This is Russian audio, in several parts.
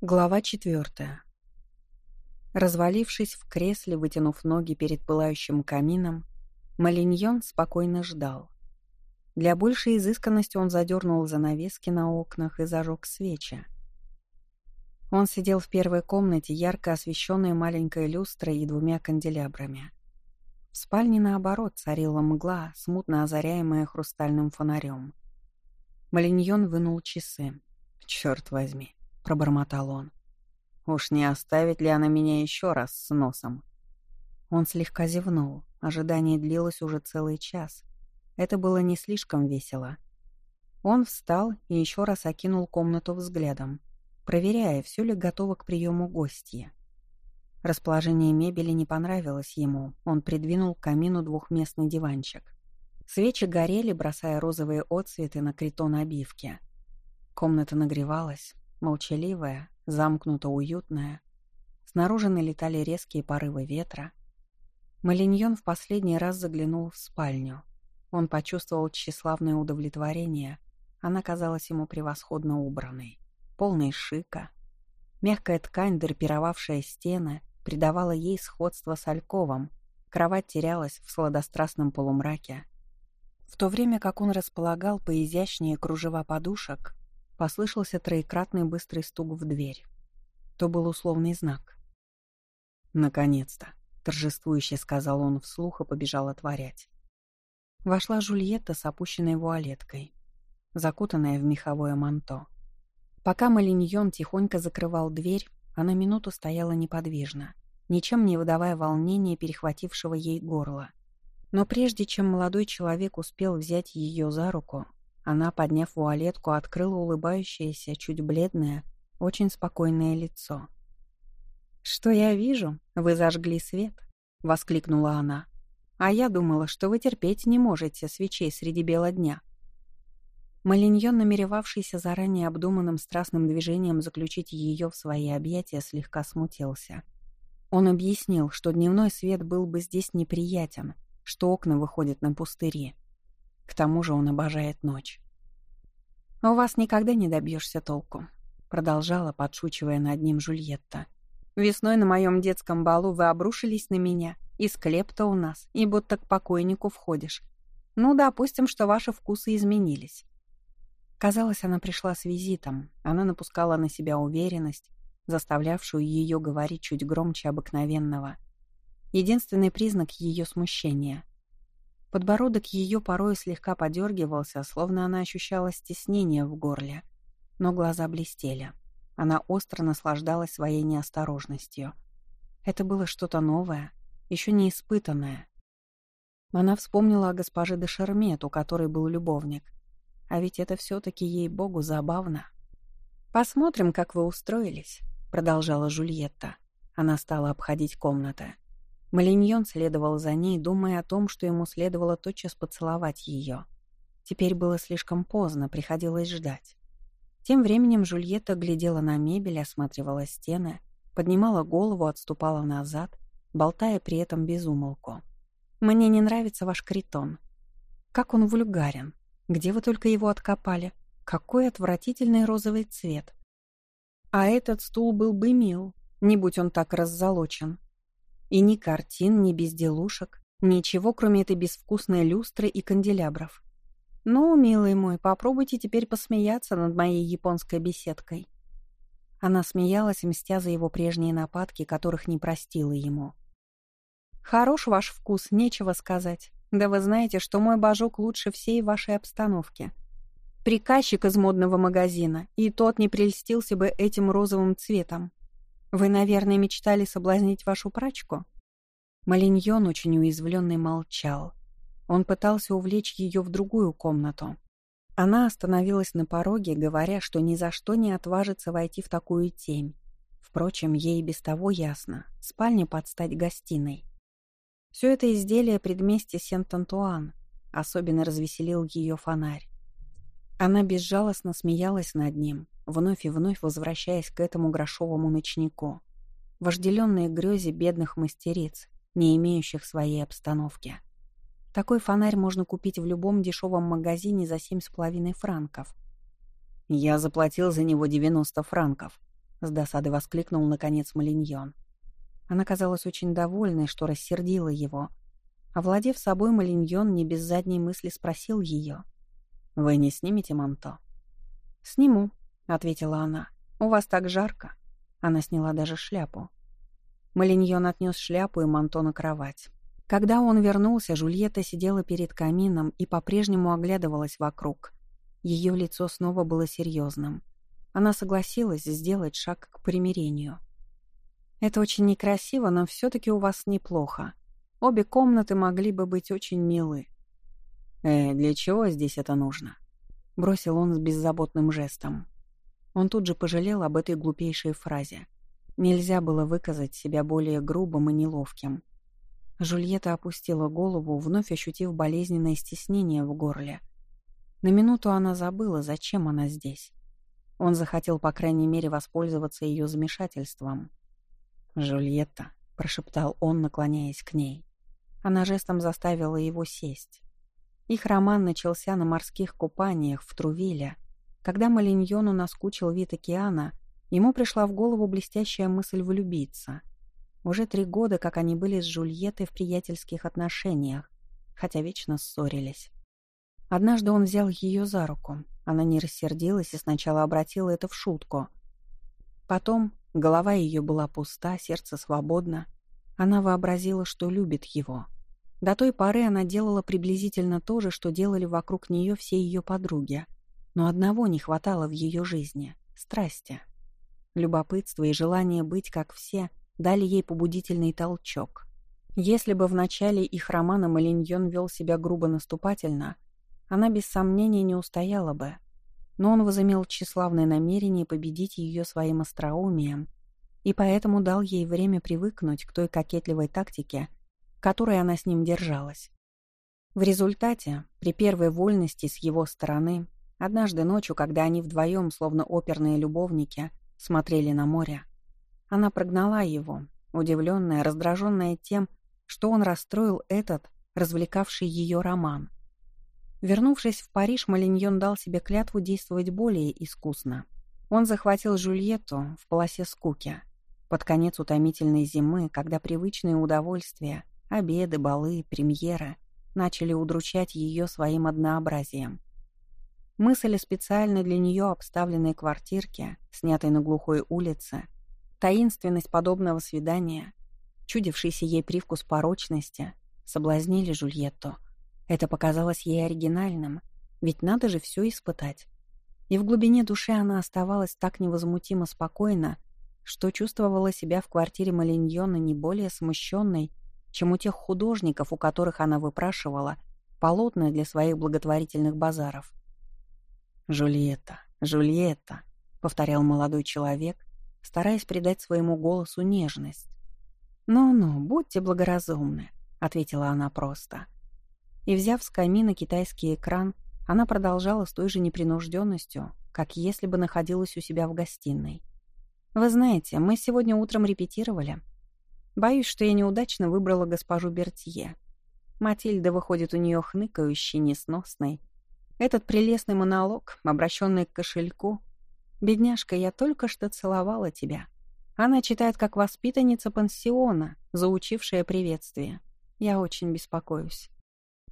Глава четвертая. Развалившись в кресле, вытянув ноги перед пылающим камином, Малиньон спокойно ждал. Для большей изысканности он задернул занавески на окнах и зажег свечи. Он сидел в первой комнате, ярко освещенной маленькой люстрой и двумя канделябрами. В спальне, наоборот, царила мгла, смутно озаряемая хрустальным фонарем. Малиньон вынул часы. «Черт возьми!» Пробормотал он. Уж не оставит ли она меня еще раз с носом? Он слегка зевнул. Ожидание длилось уже целый час. Это было не слишком весело. Он встал и еще раз окинул комнату взглядом, проверяя, все ли готово к приему гостья. Расположение мебели не понравилось ему. Он придвинул к камину двухместный диванчик. Свечи горели, бросая розовые отцветы на критон обивки. Комната нагревалась, молчаливая, замкнуто уютная. Снаружи налетали резкие порывы ветра. Малиньон в последний раз заглянул в спальню. Он почувствовал тщеславное удовлетворение. Она казалась ему превосходно убранной, полной шика. Мягкая ткань, драпировавшая стены, придавала ей сходство с альковом. Кровать терялась в сладострастном полумраке. В то время как он располагал поизящнее кружева подушек, Послышался троекратный быстрый стук в дверь. То был условный знак. «Наконец-то!» — торжествующе сказал он вслух и побежал отворять. Вошла Жульетта с опущенной вуалеткой, закутанная в меховое манто. Пока Малиньон тихонько закрывал дверь, она минуту стояла неподвижно, ничем не выдавая волнения, перехватившего ей горло. Но прежде чем молодой человек успел взять ее за руку, она, подняв вуалетку, открыла улыбающееся, чуть бледное, очень спокойное лицо. «Что я вижу? Вы зажгли свет?» — воскликнула она. «А я думала, что вы терпеть не можете свечей среди бела дня». Малиньон, намеревавшийся заранее обдуманным страстным движением заключить ее в свои объятия, слегка смутился. Он объяснил, что дневной свет был бы здесь неприятен, что окна выходят на пустыри. К тому же он обожает ночь. «У вас никогда не добьешься толку», — продолжала, подшучивая над ним Жульетта. «Весной на моем детском балу вы обрушились на меня, и склеп-то у нас, и будто к покойнику входишь. Ну, допустим, что ваши вкусы изменились». Казалось, она пришла с визитом. Она напускала на себя уверенность, заставлявшую ее говорить чуть громче обыкновенного. Единственный признак ее смущения — Подбородок ее порой слегка подергивался, словно она ощущала стеснение в горле. Но глаза блестели. Она остро наслаждалась своей неосторожностью. Это было что-то новое, еще не испытанное. Она вспомнила о госпоже де Шермет, у которой был любовник. А ведь это все-таки ей-богу забавно. «Посмотрим, как вы устроились», — продолжала Жульетта. Она стала обходить комнаты. Малиньон следовал за ней, думая о том, что ему следовало тотчас поцеловать ее. Теперь было слишком поздно, приходилось ждать. Тем временем Жульетта глядела на мебель, осматривала стены, поднимала голову, отступала назад, болтая при этом без умолку. «Мне не нравится ваш критон. Как он вульгарен. Где вы только его откопали? Какой отвратительный розовый цвет. А этот стул был бы мил, не будь он так раззолочен. И ни картин, ни безделушек, ничего, кроме этой безвкусной люстры и канделябров. «Ну, милый мой, попробуйте теперь посмеяться над моей японской беседкой». Она смеялась, мстя за его прежние нападки, которых не простила ему. «Хорош ваш вкус, нечего сказать. Да вы знаете, что мой божок лучше всей вашей обстановки. Приказчик из модного магазина, и тот не прельстился бы этим розовым цветом. Вы, наверное, мечтали соблазнить вашу прачку?» Малиньон, очень уязвленный, молчал. Он пытался увлечь ее в другую комнату. Она остановилась на пороге, говоря, что ни за что не отважится войти в такую тень. Впрочем, ей без того ясно. Спальня под стать гостиной. Все это изделие предместья Сент-Антуан. Особенно развеселил ее фонарь. Она безжалостно смеялась над ним, вновь и вновь возвращаясь к этому грошовому ночнику, вожделенные грезе бедных мастериц, не имеющих своей обстановки. Такой фонарь можно купить в любом дешевом магазине за семь с половиной франков. «Я заплатил за него девяносто франков», — с досадой воскликнул наконец Малиньон. Она казалась очень довольной, что рассердила его. Овладев собой, Малиньон не без задней мысли спросил ее. «Вы не снимете манто?» «Сниму», — ответила она. «У вас так жарко». Она сняла даже шляпу. Малиньон отнес шляпу и манто на кровать. Когда он вернулся, Жульетта сидела перед камином и по-прежнему оглядывалась вокруг. Ее лицо снова было серьезным. Она согласилась сделать шаг к примирению. «Это очень некрасиво, но все-таки у вас неплохо. Обе комнаты могли бы быть очень милы». «Э, для чего здесь это нужно?» — бросил он с беззаботным жестом. Он тут же пожалел об этой глупейшей фразе. Нельзя было выказать себя более грубым и неловким. Жульетта опустила голову, вновь ощутив болезненное стеснение в горле. На минуту она забыла, зачем она здесь. Он захотел, по крайней мере, воспользоваться ее замешательством. «Жульетта», — прошептал он, наклоняясь к ней. Она жестом заставила его сесть. Их роман начался на морских купаниях в Трувиле. Когда Малиньону наскучил вид океана, ему пришла в голову блестящая мысль влюбиться. Уже три года, как они были с Жульеттой в приятельских отношениях, хотя вечно ссорились. Однажды он взял ее за руку. Она не рассердилась и сначала обратила это в шутку. Потом Голова ее была пуста, сердце свободно. Она вообразила, что любит его. До той поры она делала приблизительно то же, что делали вокруг нее все ее подруги. Но одного не хватало в ее жизни — страсти. Любопытство и желание быть как все дали ей побудительный толчок. Если бы в начале их романа Малиньон вел себя грубо наступательно, она без сомнения не устояла бы — но он возымел тщеславное намерение победить ее своим остроумием и поэтому дал ей время привыкнуть к той кокетливой тактике, которой она с ним держалась. В результате, при первой вольности с его стороны, однажды ночью, когда они вдвоем, словно оперные любовники, смотрели на море, она прогнала его, удивленная, раздраженная тем, что он расстроил этот, развлекавший ее роман, Вернувшись в Париж, Малиньон дал себе клятву действовать более искусно. Он захватил Жюльетту в полосе скуки. Под конец утомительной зимы, когда привычные удовольствия, обеды, балы, премьеры начали удручать ее своим однообразием. Мысль о специально для нее обставленной квартирке, снятой на глухой улице, таинственность подобного свидания, чудившийся ей привкус порочности, соблазнили Жульетту — это показалось ей оригинальным, ведь надо же все испытать. И в глубине души она оставалась так невозмутимо спокойна, что чувствовала себя в квартире Малиньона не более смущенной, чем у тех художников, у которых она выпрашивала полотна для своих благотворительных базаров. «Жульетта, Жульетта», — повторял молодой человек, стараясь придать своему голосу нежность. «Ну-ну, будьте благоразумны», — ответила она просто. И, взяв с камина китайский экран, она продолжала с той же непринужденностью, как если бы находилась у себя в гостиной. «Вы знаете, мы сегодня утром репетировали. Боюсь, что я неудачно выбрала госпожу Бертье. Матильда выходит у нее хныкающей, несносной. Этот прелестный монолог, обращенный к кошельку. «Бедняжка, я только что целовала тебя». Она читает как воспитанница пансиона, заучившая приветствие. Я очень беспокоюсь.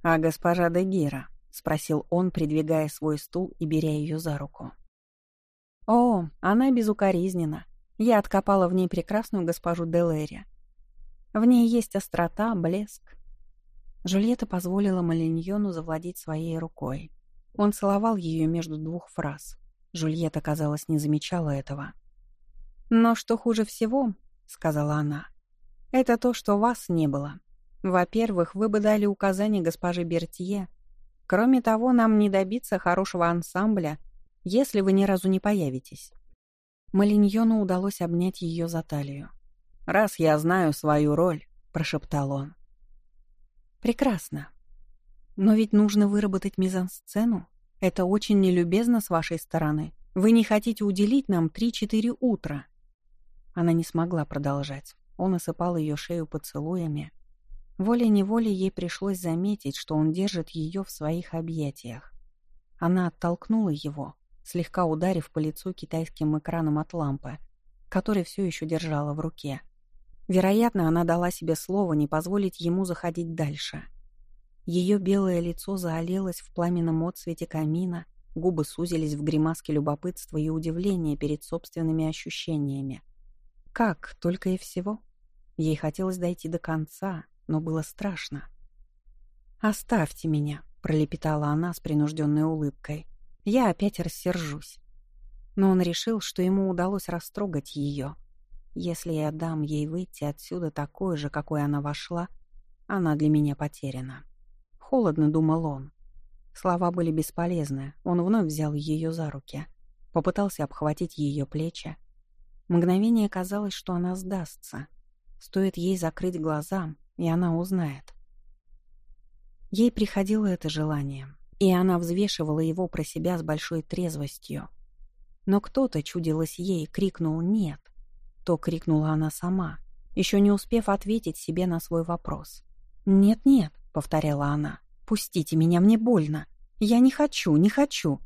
«А госпожа Дегира?» — спросил он, придвигая свой стул и беря ее за руку. «О, она безукоризнена. Я откопала в ней прекрасную госпожу Делэри. В ней есть острота, блеск». Жульетта позволила Малиньону завладеть своей рукой. Он целовал ее между двух фраз. Жульетта, казалось, не замечала этого. «Но что хуже всего, — сказала она, — это то, что вас не было. Во-первых, вы бы дали указание госпоже Бертье. Кроме того, нам не добиться хорошего ансамбля, если вы ни разу не появитесь. Малиньону удалось обнять ее за талию. «Раз я знаю свою роль», — прошептал он. «Прекрасно. Но ведь нужно выработать мизансцену. Это очень нелюбезно с вашей стороны. Вы не хотите уделить нам три-четыре утра». Она не смогла продолжать. Он осыпал ее шею поцелуями, Волей-неволей ей пришлось заметить, что он держит ее в своих объятиях. Она оттолкнула его, слегка ударив по лицу китайским экраном от лампы, который все еще держала в руке. Вероятно, она дала себе слово не позволить ему заходить дальше. Ее белое лицо заолелось в пламенном отсвете камина, губы сузились в гримаске любопытства и удивления перед собственными ощущениями. Как, только и всего. Ей хотелось дойти до конца, но было страшно. «Оставьте меня», — пролепетала она с принужденной улыбкой. «Я опять рассержусь». Но он решил, что ему удалось растрогать ее. Если я дам ей выйти отсюда такой же, какой она вошла, она для меня потеряна. Холодно, думал он. Слова были бесполезны. Он вновь взял ее за руки. Попытался обхватить ее плечи. Мгновение казалось, что она сдастся. Стоит ей закрыть глаза, и она узнает. Ей приходило это желание, и она взвешивала его про себя с большой трезвостью. Но кто-то, чудилось ей, крикнул «нет». То крикнула она сама, еще не успев ответить себе на свой вопрос. «Нет-нет», — повторяла она, — «пустите меня, мне больно. Я не хочу, не хочу».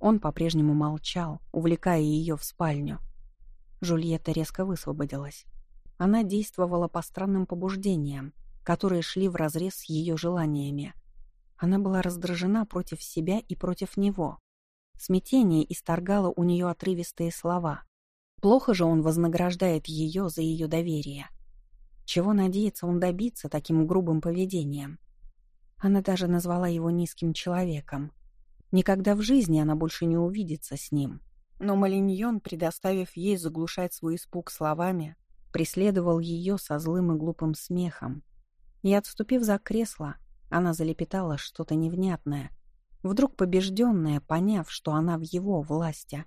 Он по-прежнему молчал, увлекая ее в спальню. Жульетта резко высвободилась. Она действовала по странным побуждениям, которые шли вразрез с ее желаниями. Она была раздражена против себя и против него. Смятение исторгало у нее отрывистые слова. Плохо же он вознаграждает ее за ее доверие. Чего надеется он добиться таким грубым поведением? Она даже назвала его низким человеком. Никогда в жизни она больше не увидится с ним. Но Малиньон, предоставив ей заглушать свой испуг словами, преследовал ее со злым и глупым смехом. И, отступив за кресло, она залепетала что-то невнятное, вдруг побежденная, поняв, что она в его власти,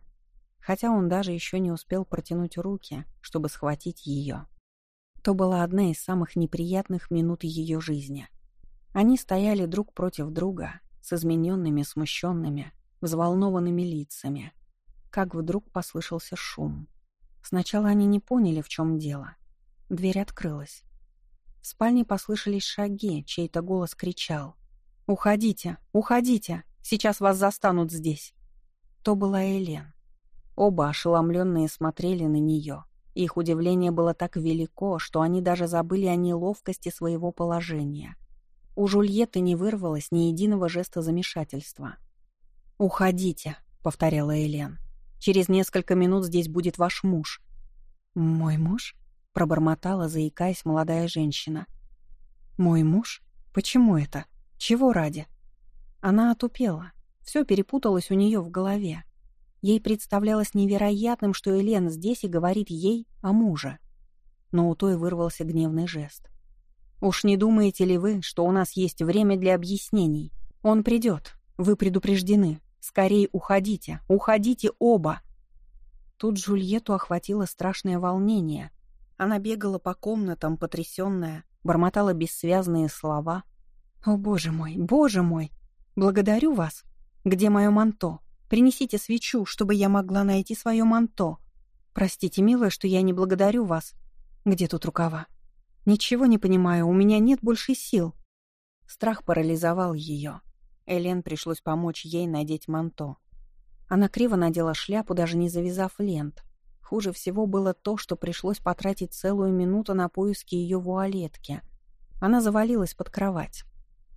хотя он даже еще не успел протянуть руки, чтобы схватить ее. То была одна из самых неприятных минут ее жизни. Они стояли друг против друга, с измененными, смущенными, взволнованными лицами. Как вдруг послышался шум. Сначала они не поняли, в чем дело. Дверь открылась. В спальне послышались шаги, чей-то голос кричал. «Уходите! Уходите! Сейчас вас застанут здесь!» То была Элен. Оба ошеломленные смотрели на нее. Их удивление было так велико, что они даже забыли о неловкости своего положения. У Жульетты не вырвалось ни единого жеста замешательства. «Уходите», — повторяла Элен. «Через несколько минут здесь будет ваш муж». «Мой муж?» — пробормотала, заикаясь молодая женщина. «Мой муж? Почему это?» Чего ради? Она отупела. Все перепуталось у нее в голове. Ей представлялось невероятным, что Елена здесь и говорит ей о муже. Но у той вырвался гневный жест. «Уж не думаете ли вы, что у нас есть время для объяснений? Он придет. Вы предупреждены. Скорей уходите. Уходите оба!» Тут Джульетту охватило страшное волнение. Она бегала по комнатам, потрясенная, бормотала бессвязные слова, «О, боже мой, боже мой! Благодарю вас! Где мое манто? Принесите свечу, чтобы я могла найти свое манто. Простите, милая, что я не благодарю вас. Где тут рукава? Ничего не понимаю, у меня нет больше сил». Страх парализовал ее. Элен пришлось помочь ей надеть манто. Она криво надела шляпу, даже не завязав лент. Хуже всего было то, что пришлось потратить целую минуту на поиски ее вуалетки. Она завалилась под кровать.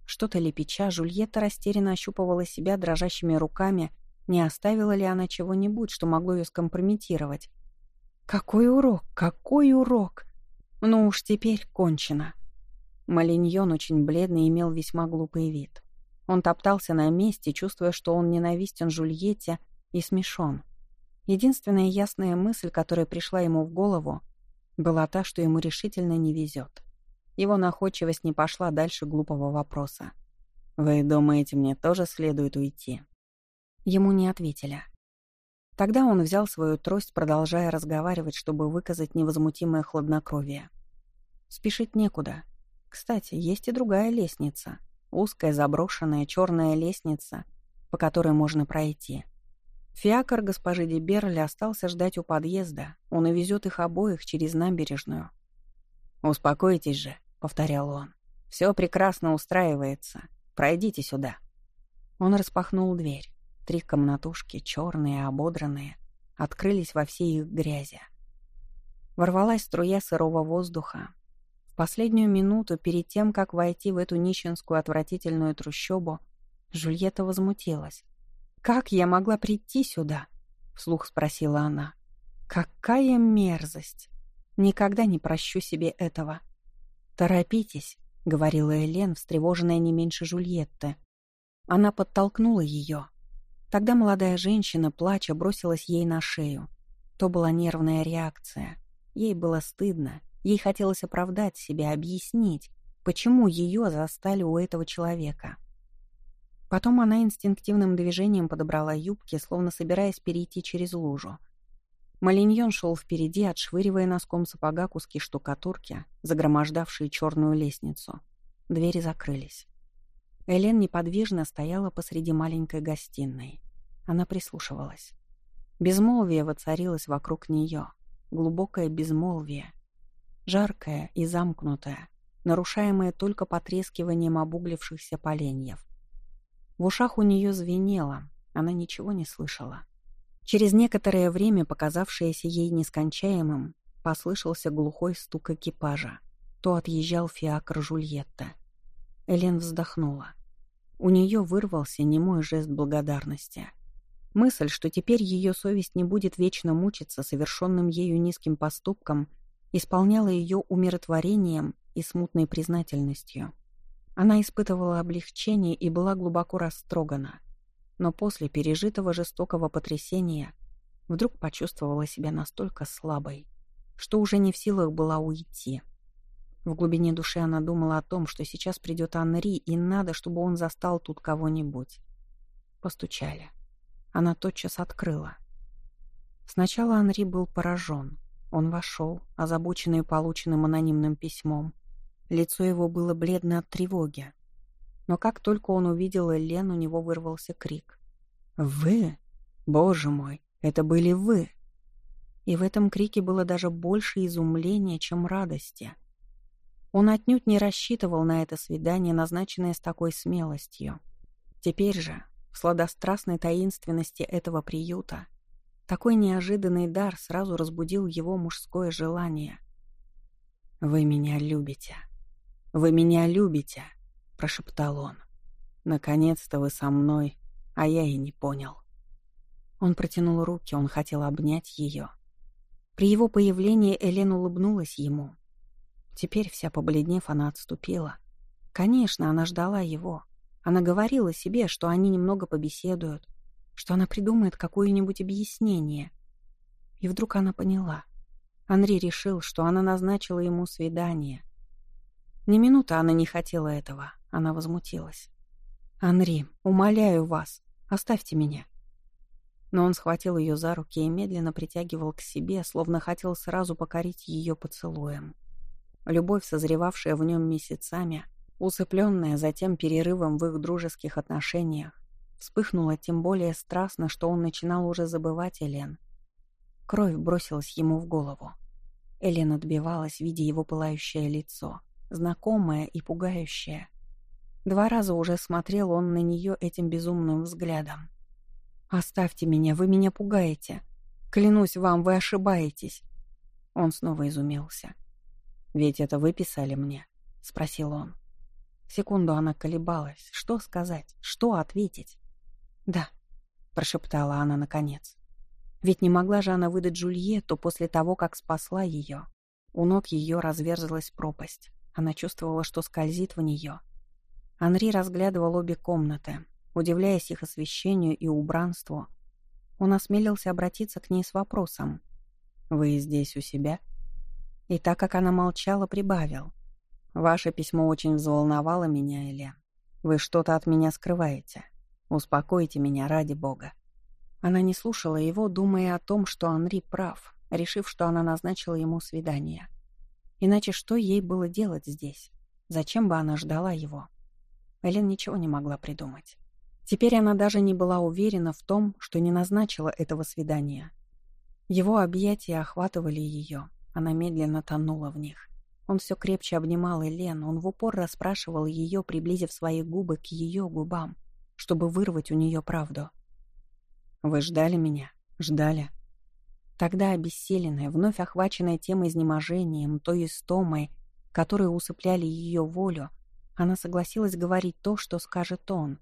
Что-то лепеча, Жульетта растерянно ощупывала себя дрожащими руками, не оставила ли она чего-нибудь, что могло ее скомпрометировать. «Какой урок! Какой урок!» «Ну уж теперь кончено». Малиньон, очень бледный, имел весьма глупый вид. Он топтался на месте, чувствуя, что он ненавистен Жульетте и смешон. Единственная ясная мысль, которая пришла ему в голову, была та, что ему решительно не везет. Его находчивость не пошла дальше глупого вопроса. «Вы думаете, мне тоже следует уйти?» Ему не ответили. Тогда он взял свою трость, продолжая разговаривать, чтобы выказать невозмутимое хладнокровие. Спешить некуда. Кстати, есть и другая лестница. Узкая, заброшенная, черная лестница, по которой можно пройти. Фиакр госпожи Деберли остался ждать у подъезда. Он увезет их обоих через набережную. «Успокойтесь же», повторял он. «Все прекрасно устраивается. Пройдите сюда». Он распахнул дверь. Три комнатушки, черные, ободранные, открылись во всей их грязи. Ворвалась струя сырого воздуха. В последнюю минуту, перед тем, как войти в эту нищенскую отвратительную трущобу, Жульетта возмутилась. «Как я могла прийти сюда?» — вслух спросила она. «Какая мерзость! Никогда не прощу себе этого!» «Торопитесь», — говорила Элен, встревоженная не меньше Жульетты. Она подтолкнула ее. Тогда молодая женщина, плача, бросилась ей на шею. То была нервная реакция. Ей было стыдно. Ей хотелось оправдать себя, объяснить, почему ее застали у этого человека. Потом она инстинктивным движением подобрала юбки, словно собираясь перейти через лужу. Малиньон шел впереди, отшвыривая носком сапога куски штукатурки, загромождавшие черную лестницу. Двери закрылись. Элен неподвижно стояла посреди маленькой гостиной. Она прислушивалась. Безмолвие воцарилось вокруг нее. Глубокое безмолвие. Жаркое и замкнутое, нарушаемое только потрескиванием обуглившихся поленьев. В ушах у нее звенело, она ничего не слышала. Через некоторое время, показавшееся ей нескончаемым, послышался глухой стук экипажа. То отъезжал фиакр Жульетта. Элен вздохнула. У нее вырвался немой жест благодарности. Мысль, что теперь ее совесть не будет вечно мучиться совершенным ею низким поступком, исполняла ее умиротворением и смутной признательностью. Она испытывала облегчение и была глубоко растрогана. Но после пережитого жестокого потрясения вдруг почувствовала себя настолько слабой, что уже не в силах была уйти. В глубине души она думала о том, что сейчас придет Анри, и надо, чтобы он застал тут кого-нибудь. Постучали. Она тотчас открыла. Сначала Анри был поражен. Он вошел, озабоченный полученным анонимным письмом. Лицо его было бледно от тревоги. Но как только он увидел Элен, у него вырвался крик. «Вы? Боже мой, это были вы!» И в этом крике было даже больше изумления, чем радости. Он отнюдь не рассчитывал на это свидание, назначенное с такой смелостью. Теперь же, в сладострастной таинственности этого приюта такой неожиданный дар сразу разбудил его мужское желание. «Вы меня любите. Вы меня любите», — прошептал он. «Наконец-то вы со мной, а я и не понял». Он протянул руки, он хотел обнять ее. При его появлении Элен улыбнулась ему. Теперь, вся побледнев, она отступила. Конечно, она ждала его. Она говорила себе, что они немного побеседуют, что она придумает какое-нибудь объяснение. И вдруг она поняла. Анри решил, что она назначила ему свидание. Ни минуты она не хотела этого. Она возмутилась. «Анри, умоляю вас, оставьте меня». Но он схватил ее за руки и медленно притягивал к себе, словно хотел сразу покорить ее поцелуем. Любовь, созревавшая в нем месяцами, усыпленная затем перерывом в их дружеских отношениях, вспыхнула тем более страстно, что он начинал уже забывать Элен. Кровь бросилась ему в голову. Элен отбивалась, видя его пылающее лицо, знакомое и пугающее. Два раза уже смотрел он на нее этим безумным взглядом. «Оставьте меня, вы меня пугаете. Клянусь вам, вы ошибаетесь». Он снова изумился. «Ведь это вы писали мне?» — спросил он. Секунду она колебалась. Что сказать? Что ответить? «Да», — прошептала она наконец. Ведь не могла же она выдать Джульетту после того, как спасла ее. У ног ее разверзлась пропасть. Она чувствовала, что скользит в нее. Анри разглядывал обе комнаты, удивляясь их освещению и убранству. Он осмелился обратиться к ней с вопросом. «Вы здесь у себя?» И так как она молчала, прибавил. «Ваше письмо очень взволновало меня, Элен. Вы что-то от меня скрываете. Успокойте меня ради бога». Она не слушала его, думая о том, что Анри прав, решив, что она назначила ему свидание. Иначе что ей было делать здесь? Зачем бы она ждала его? Элен ничего не могла придумать. Теперь она даже не была уверена в том, что не назначила этого свидания. Его объятия охватывали ее, она медленно тонула в них. Он все крепче обнимал Элен, он в упор расспрашивал ее, приблизив свои губы к ее губам, чтобы вырвать у нее правду. «Вы ждали меня? Ждали?» Тогда обессиленная, вновь охваченная тем изнеможением, той истомой, которые усыпляли ее волю, она согласилась говорить то, что скажет он,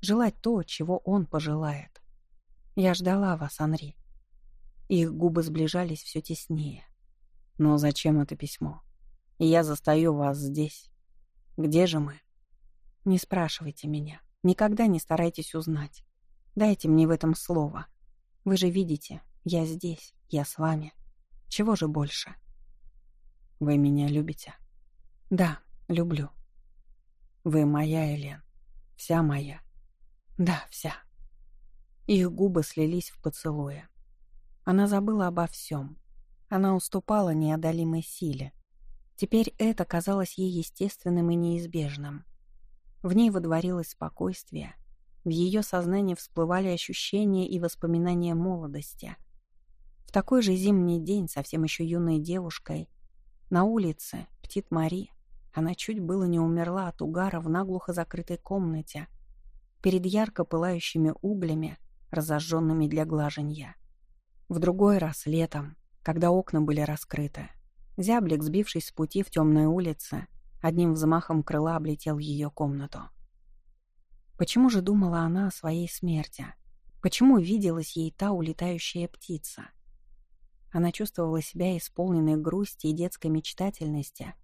желать то, чего он пожелает. «Я ждала вас, Анри». Их губы сближались все теснее. «Но зачем это письмо? Я застаю вас здесь. Где же мы?» «Не спрашивайте меня. Никогда не старайтесь узнать. Дайте мне в этом слово. Вы же видите, я здесь, я с вами. Чего же больше?» «Вы меня любите?» «Да, люблю». «Вы моя, Элен. Вся моя». «Да, вся». Их губы слились в поцелуе. Она забыла обо всем. Она уступала неодолимой силе. Теперь это казалось ей естественным и неизбежным. В ней водворилось спокойствие. В ее сознании всплывали ощущения и воспоминания молодости. В такой же зимний день, совсем еще юной девушкой, на улице Птит-Мари, она чуть было не умерла от угара в наглухо закрытой комнате, перед ярко пылающими углями, разожженными для глаженья. В другой раз, летом, когда окна были раскрыты, зяблик, сбившись с пути в темной улице, одним взмахом крыла облетел ее комнату. Почему же думала она о своей смерти? Почему виделась ей та улетающая птица? Она чувствовала себя исполненной грусти и детской мечтательности,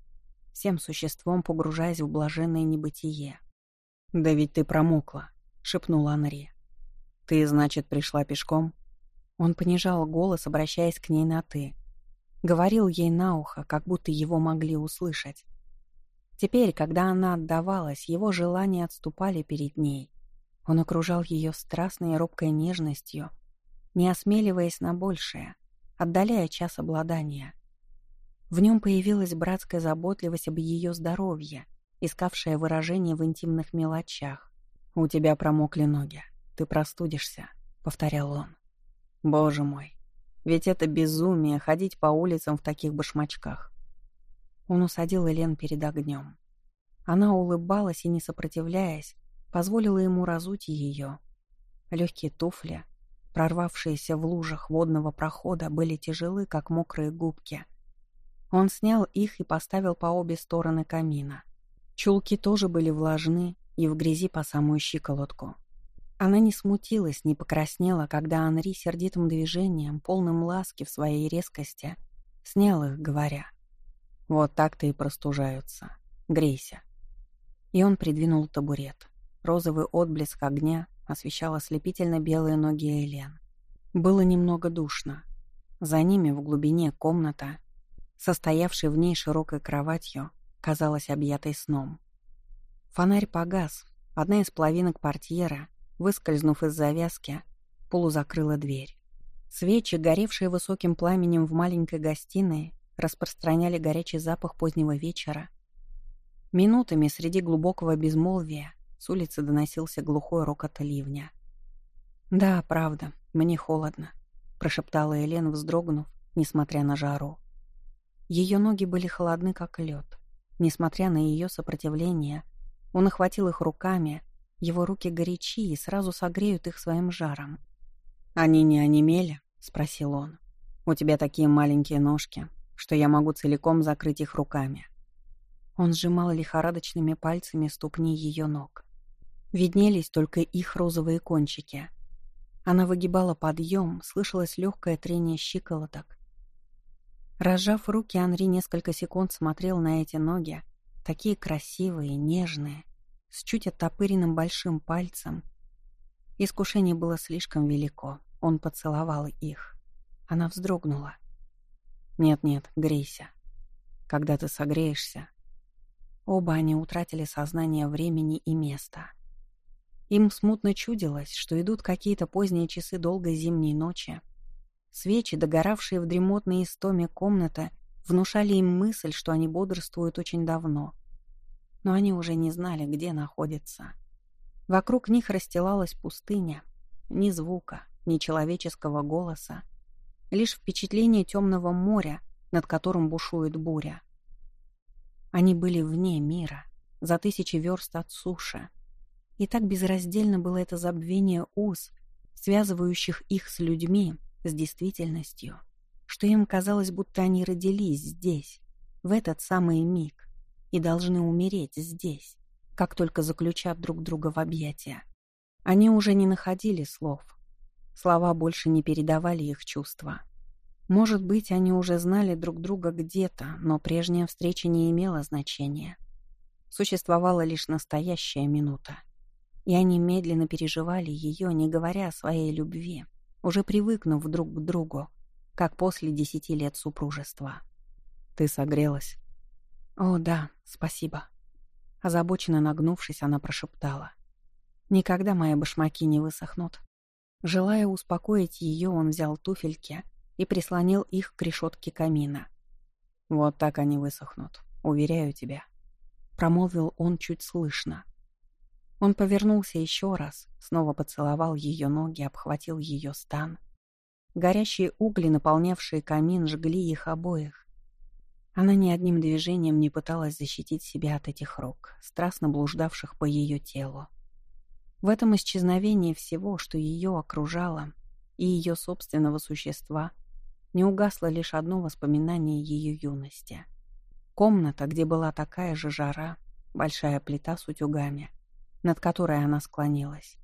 всем существом погружаясь в блаженное небытие. «Да ведь ты промокла», — шепнула Анри. «Ты, значит, пришла пешком?» Он понижал голос, обращаясь к ней на «ты». Говорил ей на ухо, как будто его могли услышать. Теперь, когда она отдавалась, его желания отступали перед ней. Он окружал ее страстной и робкой нежностью, не осмеливаясь на большее, отдаляя час обладания. В нем появилась братская заботливость об ее здоровье, искавшая выражение в интимных мелочах. «У тебя промокли ноги. «Ты простудишься», — повторял он. «Боже мой, ведь это безумие ходить по улицам в таких башмачках». Он усадил Элен перед огнем. Она улыбалась и, не сопротивляясь, позволила ему разуть ее. Легкие туфли, прорвавшиеся в лужах водного прохода, были тяжелы, как мокрые губки. Он снял их и поставил по обе стороны камина. Чулки тоже были влажны и в грязи по самую щиколотку. Она не смутилась, не покраснела, когда Анри сердитым движением, полным ласки в своей резкости, снял их, говоря. «Вот так-то и простужаются. Грейся». И он придвинул табурет. Розовый отблеск огня освещал ослепительно белые ноги Элен. Было немного душно. За ними в глубине комната, состоявшей в ней широкой кроватью, казалась объятой сном. Фонарь погас, одна из половинок портьера выскользнув из завязки, полузакрыла дверь. Свечи, горевшие высоким пламенем в маленькой гостиной, распространяли горячий запах позднего вечера. Минутами среди глубокого безмолвия с улицы доносился глухой рокот ливня. «Да, правда, мне холодно», — прошептала Елена, вздрогнув, несмотря на жару. Ее ноги были холодны, как лед. Несмотря на ее сопротивление, он охватил их руками, его руки горячи и сразу согреют их своим жаром. «Они не онемели?» — спросил он. «У тебя такие маленькие ножки, что я могу целиком закрыть их руками». Он сжимал лихорадочными пальцами ступни ее ног. Виднелись только их розовые кончики. Она выгибала подъем, слышалось легкое трение щиколоток. Разжав руки, Анри несколько секунд смотрел на эти ноги, такие красивые, нежные, с чуть оттопыренным большим пальцем. Искушение было слишком велико. Он поцеловал их. Она вздрогнула. «Нет-нет, грейся. Когда ты согреешься...» Оба они утратили сознание времени и места. Им смутно чудилось, что идут какие-то поздние часы долгой зимней ночи. Свечи, догоравшие в дремотной истоме комнаты, внушали им мысль, что они бодрствуют очень давно — но они уже не знали, где находятся. Вокруг них расстилалась пустыня. Ни звука, ни человеческого голоса. Лишь впечатление темного моря, над которым бушует буря. Они были вне мира, за тысячи верст от суши. И так безраздельно было это забвение уз, связывающих их с людьми, с действительностью. что им казалось, будто они родились здесь, в этот самый миг, и должны умереть здесь, как только заключат друг друга в объятия. Они уже не находили слов. Слова больше не передавали их чувства. Может быть, они уже знали друг друга где-то, но прежняя встреча не имела значения. Существовала лишь настоящая минута. И они медленно переживали ее, не говоря о своей любви, уже привыкнув друг к другу, как после десяти лет супружества. «Ты согрелась?» «О, да, спасибо». Озабоченно нагнувшись, она прошептала. «Никогда мои башмаки не высохнут». Желая успокоить ее, он взял туфельки и прислонил их к решетке камина. «Вот так они высохнут, уверяю тебя», — промолвил он чуть слышно. Он повернулся еще раз, снова поцеловал ее ноги, обхватил ее стан. Горящие угли, наполнявшие камин, жгли их обоих. Она ни одним движением не пыталась защитить себя от этих рук, страстно блуждавших по ее телу. В этом исчезновении всего, что ее окружало, и ее собственного существа — не угасло лишь одно воспоминание ее юности. Комната, где была такая же жара, большая плита с утюгами, над которой она склонилась.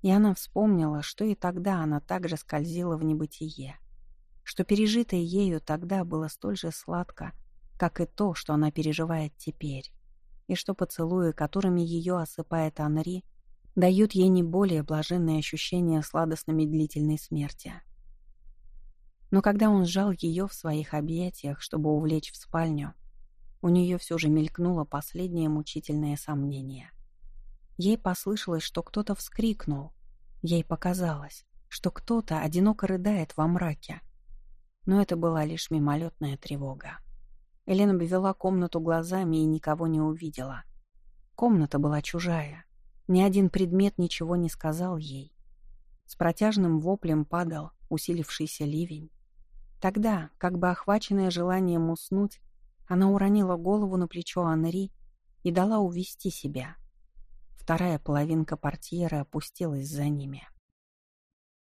И она вспомнила, что и тогда она также скользила в небытие, что пережитое ею тогда было столь же сладко, как и то, что она переживает теперь, и что поцелуи, которыми ее осыпает Анри, дают ей не более блаженные ощущения сладостно-медлительной смерти. Но когда он сжал ее в своих объятиях, чтобы увлечь в спальню, у нее все же мелькнуло последнее мучительное сомнение. Ей послышалось, что кто-то вскрикнул. Ей показалось, что кто-то одиноко рыдает во мраке. Но это была лишь мимолетная тревога. Елена обвела комнату глазами и никого не увидела. Комната была чужая. Ни один предмет ничего не сказал ей. С протяжным воплем падал усилившийся ливень. Тогда, как бы охваченная желанием уснуть, она уронила голову на плечо Анри и дала увести себя. Вторая половинка портьеры опустилась за ними.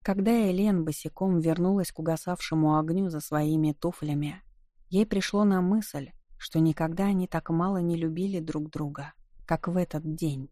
Когда Элен босиком вернулась к угасавшему огню за своими туфлями, ей пришло на мысль, что никогда они так мало не любили друг друга, как в этот день.